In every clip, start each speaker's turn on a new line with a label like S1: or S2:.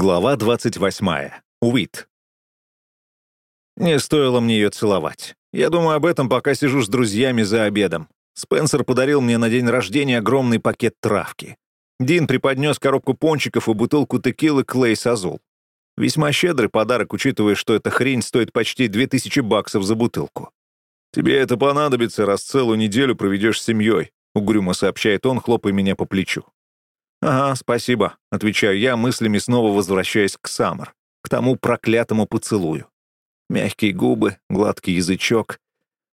S1: Глава 28. Уит. Не стоило мне ее целовать. Я думаю об этом, пока сижу с друзьями за обедом. Спенсер подарил мне на день рождения огромный пакет травки. Дин преподнес коробку пончиков и бутылку текилы Клей Сазул. Весьма щедрый подарок, учитывая, что эта хрень стоит почти 2000 баксов за бутылку. «Тебе это понадобится, раз целую неделю проведешь с семьей», — угрюмо сообщает он, хлопая меня по плечу. «Ага, спасибо», — отвечаю я, мыслями снова возвращаясь к Саммер, к тому проклятому поцелую. Мягкие губы, гладкий язычок.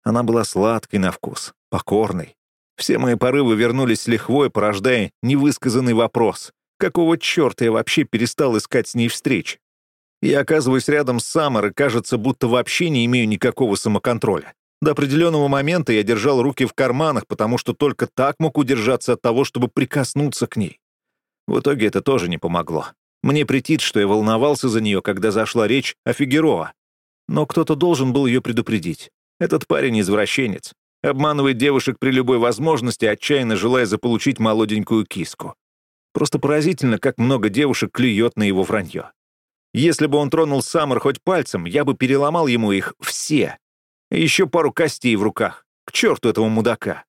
S1: Она была сладкой на вкус, покорной. Все мои порывы вернулись лихвой, порождая невысказанный вопрос. Какого черта я вообще перестал искать с ней встречи? Я оказываюсь рядом с Саммер и кажется, будто вообще не имею никакого самоконтроля. До определенного момента я держал руки в карманах, потому что только так мог удержаться от того, чтобы прикоснуться к ней. В итоге это тоже не помогло. Мне претит, что я волновался за нее, когда зашла речь о Фигероа. Но кто-то должен был ее предупредить. Этот парень извращенец. Обманывает девушек при любой возможности, отчаянно желая заполучить молоденькую киску. Просто поразительно, как много девушек клюет на его вранье. Если бы он тронул Саммер хоть пальцем, я бы переломал ему их все. Еще пару костей в руках. К черту этого мудака.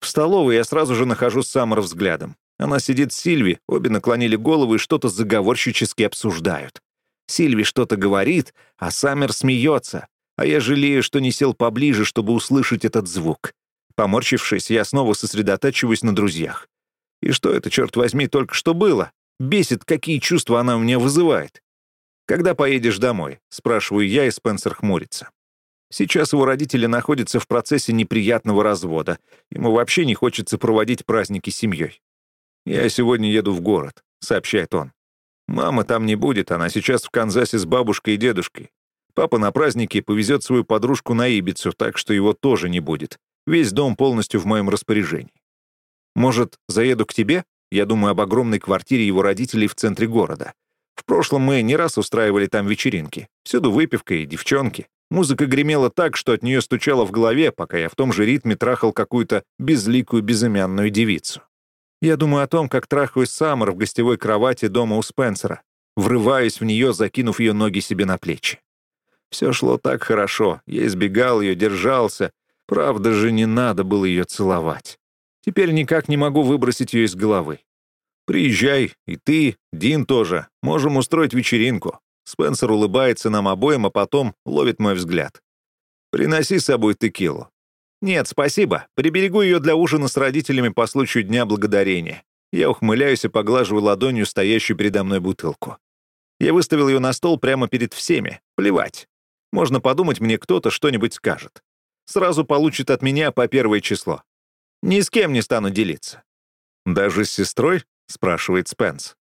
S1: В столовой я сразу же нахожу Саммер взглядом. Она сидит с Сильви, обе наклонили головы и что-то заговорщически обсуждают. Сильви что-то говорит, а Саммер смеется, а я жалею, что не сел поближе, чтобы услышать этот звук. Поморщившись, я снова сосредотачиваюсь на друзьях. И что это, черт возьми, только что было? Бесит, какие чувства она у меня вызывает. «Когда поедешь домой?» — спрашиваю я, и Спенсер хмурится. Сейчас его родители находятся в процессе неприятного развода. Ему вообще не хочется проводить праздники с семьей. «Я сегодня еду в город», — сообщает он. «Мама там не будет, она сейчас в Канзасе с бабушкой и дедушкой. Папа на празднике повезет свою подружку на Ибицу, так что его тоже не будет. Весь дом полностью в моем распоряжении. Может, заеду к тебе? Я думаю об огромной квартире его родителей в центре города. В прошлом мы не раз устраивали там вечеринки. Всюду выпивка и девчонки. Музыка гремела так, что от нее стучало в голове, пока я в том же ритме трахал какую-то безликую безымянную девицу. Я думаю о том, как трахаюсь Саммер в гостевой кровати дома у Спенсера, врываюсь в нее, закинув ее ноги себе на плечи. Все шло так хорошо, я избегал ее, держался. Правда же, не надо было ее целовать. Теперь никак не могу выбросить ее из головы. Приезжай, и ты, Дин тоже. Можем устроить вечеринку. Спенсер улыбается нам обоим, а потом ловит мой взгляд. Приноси с собой текилу. «Нет, спасибо. Приберегу ее для ужина с родителями по случаю Дня Благодарения». Я ухмыляюсь и поглаживаю ладонью стоящую передо мной бутылку. Я выставил ее на стол прямо перед всеми. Плевать. Можно подумать, мне кто-то что-нибудь скажет. Сразу получит от меня по первое число. Ни с кем не стану делиться. «Даже с сестрой?» — спрашивает Спенс.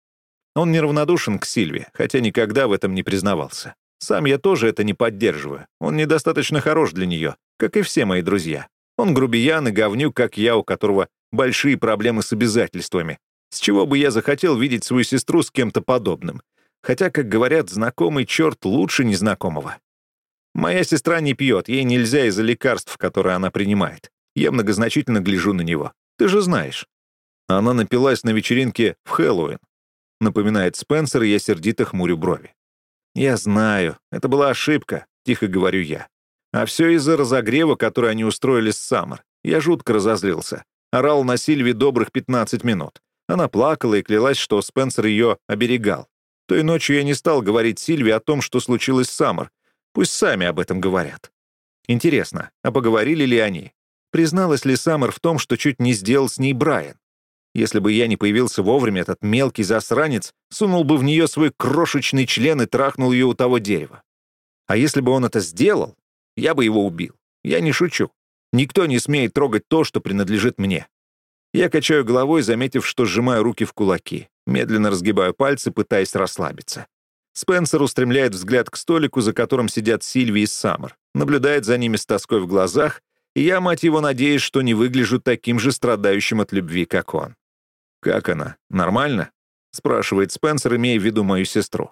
S1: Он неравнодушен к Сильве, хотя никогда в этом не признавался. Сам я тоже это не поддерживаю. Он недостаточно хорош для нее, как и все мои друзья. Он грубиян и говнюк, как я, у которого большие проблемы с обязательствами. С чего бы я захотел видеть свою сестру с кем-то подобным? Хотя, как говорят, знакомый черт лучше незнакомого. Моя сестра не пьет, ей нельзя из-за лекарств, которые она принимает. Я многозначительно гляжу на него. Ты же знаешь. Она напилась на вечеринке в Хэллоуин. Напоминает Спенсер, и я сердито хмурю брови. «Я знаю, это была ошибка», — тихо говорю я. А все из-за разогрева, который они устроили с Саммер. Я жутко разозлился. Орал на Сильви добрых 15 минут. Она плакала и клялась, что Спенсер ее оберегал. Той ночью я не стал говорить Сильви о том, что случилось с Саммер. Пусть сами об этом говорят. Интересно, а поговорили ли они? Призналась ли Саммер в том, что чуть не сделал с ней Брайан? Если бы я не появился вовремя, этот мелкий засранец сунул бы в нее свой крошечный член и трахнул ее у того дерева. А если бы он это сделал, я бы его убил. Я не шучу. Никто не смеет трогать то, что принадлежит мне. Я качаю головой, заметив, что сжимаю руки в кулаки. Медленно разгибаю пальцы, пытаясь расслабиться. Спенсер устремляет взгляд к столику, за которым сидят Сильви и Саммер, наблюдает за ними с тоской в глазах, и я, мать его, надеюсь, что не выгляжу таким же страдающим от любви, как он. «Как она? Нормально?» — спрашивает Спенсер, имея в виду мою сестру.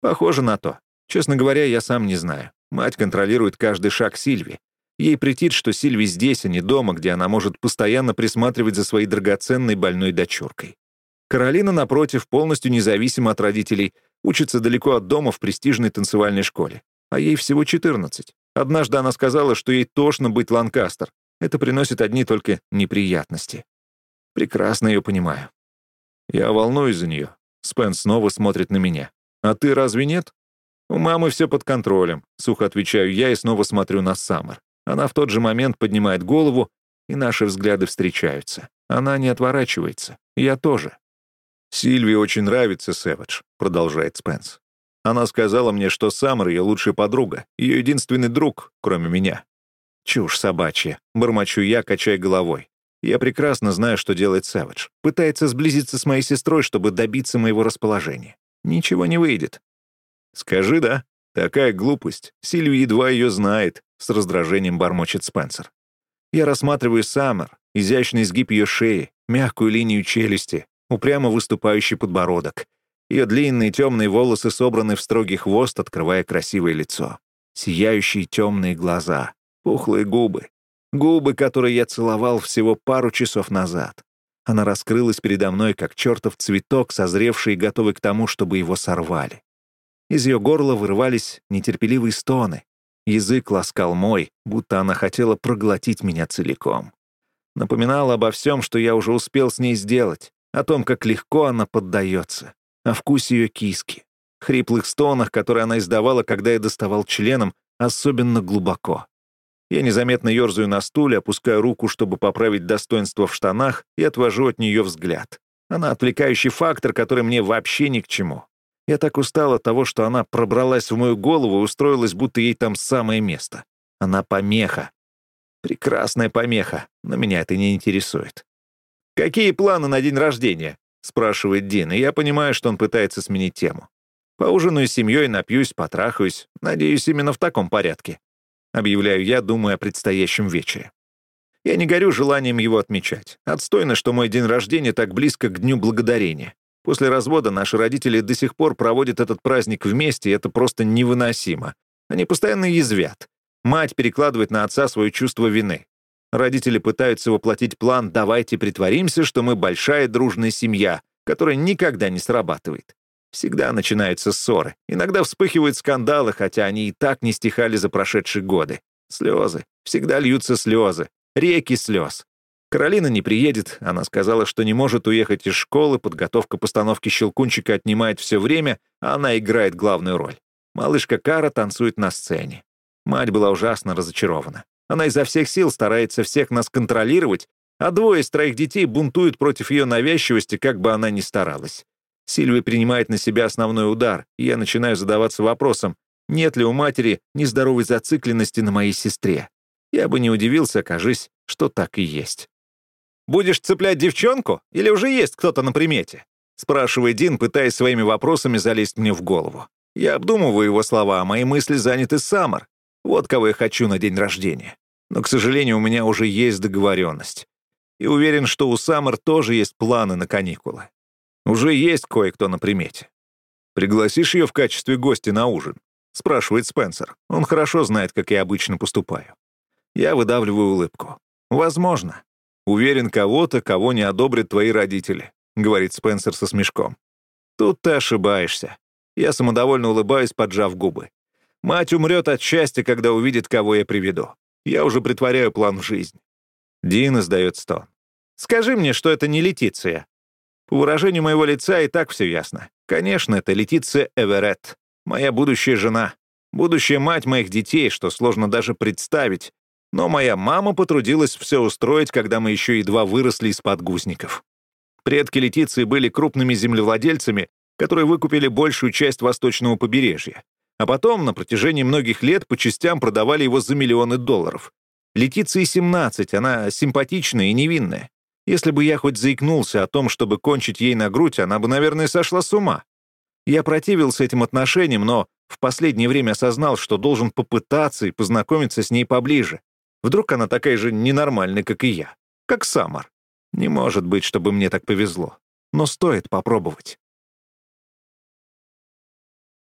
S1: «Похоже на то. Честно говоря, я сам не знаю. Мать контролирует каждый шаг Сильви. Ей претит, что Сильви здесь, а не дома, где она может постоянно присматривать за своей драгоценной больной дочуркой. Каролина, напротив, полностью независима от родителей, учится далеко от дома в престижной танцевальной школе. А ей всего 14. Однажды она сказала, что ей тошно быть Ланкастер. Это приносит одни только неприятности. Прекрасно ее понимаю. Я волнуюсь за нее. Спен снова смотрит на меня. А ты разве нет? У мамы все под контролем. Сухо отвечаю я и снова смотрю на Саммер. Она в тот же момент поднимает голову, и наши взгляды встречаются. Она не отворачивается. Я тоже. «Сильвии очень нравится Сэвидж», — продолжает Спенс. «Она сказала мне, что Саммер — ее лучшая подруга, ее единственный друг, кроме меня». «Чушь собачья», — бормочу я, качая головой. Я прекрасно знаю, что делает Сэвидж. Пытается сблизиться с моей сестрой, чтобы добиться моего расположения. Ничего не выйдет. «Скажи, да? Такая глупость. Сильви едва ее знает», — с раздражением бормочет Спенсер. Я рассматриваю Саммер, изящный изгиб ее шеи, мягкую линию челюсти, упрямо выступающий подбородок. Ее длинные темные волосы собраны в строгий хвост, открывая красивое лицо. Сияющие темные глаза, пухлые губы. Губы, которые я целовал всего пару часов назад. Она раскрылась передо мной, как чертов цветок, созревший и готовый к тому, чтобы его сорвали. Из ее горла вырывались нетерпеливые стоны. Язык ласкал мой, будто она хотела проглотить меня целиком. Напоминала обо всем, что я уже успел с ней сделать, о том, как легко она поддается, о вкусе ее киски, хриплых стонах, которые она издавала, когда я доставал членом, особенно глубоко. Я незаметно ерзаю на стуле, опускаю руку, чтобы поправить достоинство в штанах, и отвожу от нее взгляд. Она отвлекающий фактор, который мне вообще ни к чему. Я так устал от того, что она пробралась в мою голову и устроилась, будто ей там самое место. Она помеха. Прекрасная помеха, но меня это не интересует. «Какие планы на день рождения?» — спрашивает Дин, и я понимаю, что он пытается сменить тему. «Поужинаю с семьей, напьюсь, потрахаюсь. Надеюсь, именно в таком порядке». Объявляю я, думая о предстоящем вечере. Я не горю желанием его отмечать. Отстойно, что мой день рождения так близко к Дню Благодарения. После развода наши родители до сих пор проводят этот праздник вместе, и это просто невыносимо. Они постоянно язвят. Мать перекладывает на отца свое чувство вины. Родители пытаются воплотить план «давайте притворимся, что мы большая дружная семья», которая никогда не срабатывает. Всегда начинаются ссоры. Иногда вспыхивают скандалы, хотя они и так не стихали за прошедшие годы. Слезы. Всегда льются слезы. Реки слез. Каролина не приедет, она сказала, что не может уехать из школы, подготовка постановки «Щелкунчика» отнимает все время, а она играет главную роль. Малышка Кара танцует на сцене. Мать была ужасно разочарована. Она изо всех сил старается всех нас контролировать, а двое из троих детей бунтуют против ее навязчивости, как бы она ни старалась. Сильвия принимает на себя основной удар, и я начинаю задаваться вопросом, нет ли у матери нездоровой зацикленности на моей сестре. Я бы не удивился, окажись, что так и есть. «Будешь цеплять девчонку? Или уже есть кто-то на примете?» спрашивает Дин, пытаясь своими вопросами залезть мне в голову. Я обдумываю его слова, а мои мысли заняты Саммер. Вот кого я хочу на день рождения. Но, к сожалению, у меня уже есть договоренность. И уверен, что у Саммер тоже есть планы на каникулы. Уже есть кое-кто на примете. «Пригласишь ее в качестве гостя на ужин?» — спрашивает Спенсер. Он хорошо знает, как я обычно поступаю. Я выдавливаю улыбку. «Возможно. Уверен, кого-то, кого не одобрят твои родители», — говорит Спенсер со смешком. «Тут ты ошибаешься». Я самодовольно улыбаюсь, поджав губы. Мать умрет от счастья, когда увидит, кого я приведу. Я уже притворяю план в жизнь. Дин издает стон. «Скажи мне, что это не Летиция». По выражению моего лица и так все ясно. Конечно, это Летиция Эверетт, моя будущая жена, будущая мать моих детей, что сложно даже представить, но моя мама потрудилась все устроить, когда мы еще едва выросли из подгузников. Предки Летиции были крупными землевладельцами, которые выкупили большую часть восточного побережья. А потом, на протяжении многих лет, по частям продавали его за миллионы долларов. Летиции 17, она симпатичная и невинная. Если бы я хоть заикнулся о том, чтобы кончить ей на грудь, она бы, наверное, сошла с ума. Я противился этим отношениям, но в последнее время осознал, что должен попытаться и познакомиться с ней поближе. Вдруг она такая же ненормальная, как и я. Как Самар. Не может быть, чтобы мне так повезло. Но стоит попробовать.